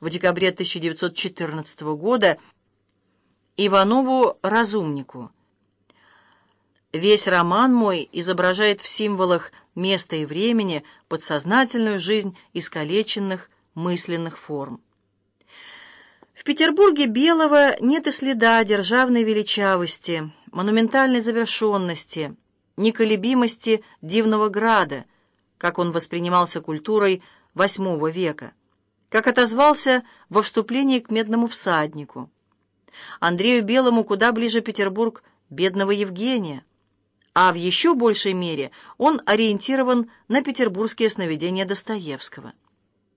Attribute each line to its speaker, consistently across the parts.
Speaker 1: в декабре 1914 года Иванову-Разумнику. Весь роман мой изображает в символах места и времени подсознательную жизнь искалеченных мысленных форм. В Петербурге Белого нет и следа державной величавости, монументальной завершенности, неколебимости дивного града, как он воспринимался культурой VIII века, как отозвался во вступлении к медному всаднику. Андрею Белому куда ближе Петербург бедного Евгения, а в еще большей мере он ориентирован на петербургские сновидения Достоевского.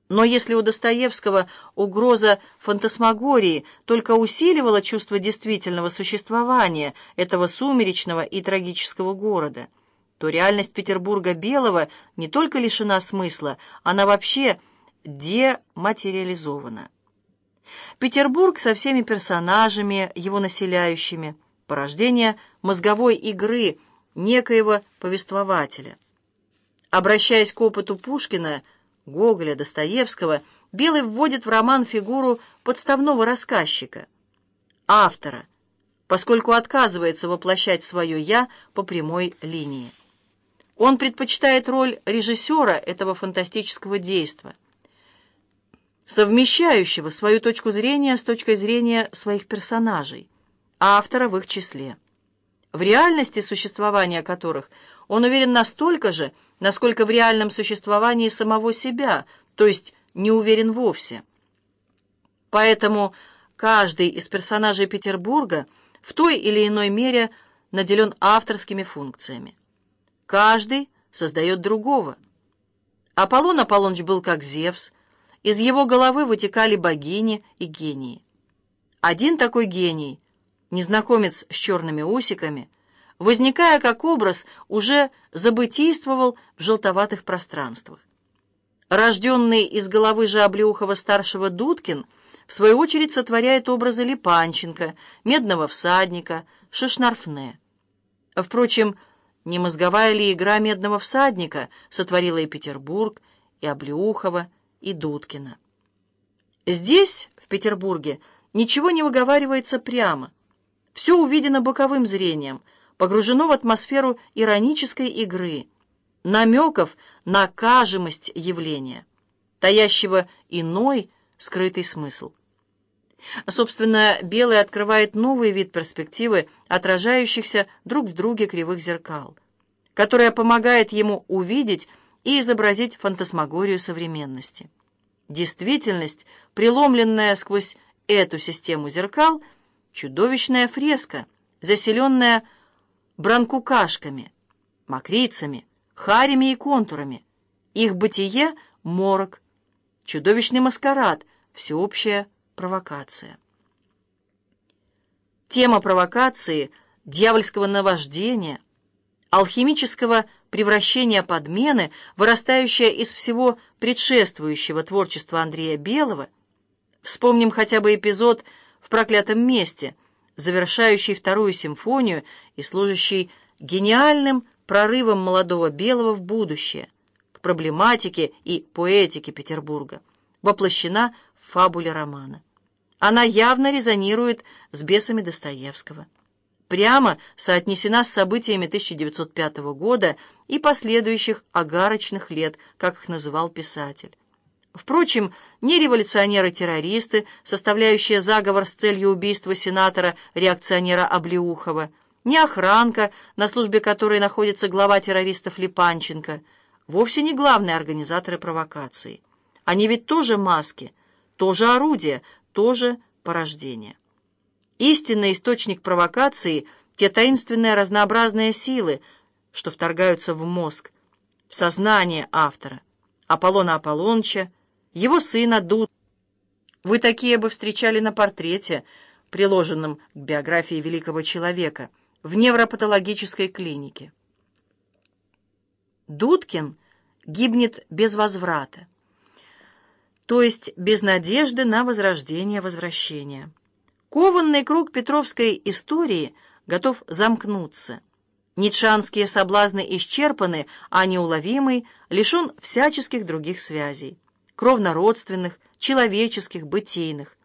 Speaker 1: Но если у Достоевского угроза фантасмагории только усиливала чувство действительного существования этого сумеречного и трагического города, то реальность Петербурга Белого не только лишена смысла, она вообще дематериализована. Петербург со всеми персонажами, его населяющими, порождение мозговой игры некоего повествователя. Обращаясь к опыту Пушкина, Гоголя, Достоевского, Белый вводит в роман фигуру подставного рассказчика, автора, поскольку отказывается воплощать свое «я» по прямой линии. Он предпочитает роль режиссера этого фантастического действа, совмещающего свою точку зрения с точкой зрения своих персонажей, автора в их числе, в реальности существования которых он уверен настолько же, насколько в реальном существовании самого себя, то есть не уверен вовсе. Поэтому каждый из персонажей Петербурга в той или иной мере наделен авторскими функциями. Каждый создает другого. Аполлон Аполлоныч был как Зевс, из его головы вытекали богини и гении. Один такой гений, незнакомец с черными усиками, возникая как образ, уже забытийствовал в желтоватых пространствах. Рожденный из головы же Облеухова-старшего Дудкин, в свою очередь сотворяет образы Липанченко, Медного всадника, Шишнарфне. Впрочем, не мозговая ли игра Медного всадника сотворила и Петербург, и Облеухова, и Дудкина. Здесь, в Петербурге, ничего не выговаривается прямо. Все увидено боковым зрением, погружено в атмосферу иронической игры, намеков на кажемость явления, таящего иной скрытый смысл. Собственно, белый открывает новый вид перспективы, отражающихся друг в друге кривых зеркал, которая помогает ему увидеть и изобразить фантасмагорию современности. Действительность, преломленная сквозь эту систему зеркал, чудовищная фреска, заселенная бранкукашками, мокрицами, харями и контурами. Их бытие — морок, чудовищный маскарад, всеобщая провокация. Тема провокации, дьявольского наваждения, алхимического превращение подмены, вырастающее из всего предшествующего творчества Андрея Белого, вспомним хотя бы эпизод в «Проклятом месте», завершающий вторую симфонию и служащий гениальным прорывом молодого Белого в будущее, к проблематике и поэтике Петербурга, воплощена в фабуле романа. Она явно резонирует с бесами Достоевского прямо соотнесена с событиями 1905 года и последующих огарочных лет, как их называл писатель. Впрочем, ни революционеры-террористы, составляющие заговор с целью убийства сенатора-реакционера Облеухова, ни охранка, на службе которой находится глава террористов Липанченко, вовсе не главные организаторы провокации. Они ведь тоже маски, тоже орудия, тоже порождение. Истинный источник провокации — те таинственные разнообразные силы, что вторгаются в мозг, в сознание автора. Аполлона Аполлонча, его сына Дуд. Вы такие бы встречали на портрете, приложенном к биографии великого человека, в невропатологической клинике. Дудкин гибнет без возврата, то есть без надежды на возрождение возвращения. Кованный круг петровской истории готов замкнуться. Ницшанские соблазны исчерпаны, а неуловимый лишен всяческих других связей, кровнородственных, человеческих, бытийных.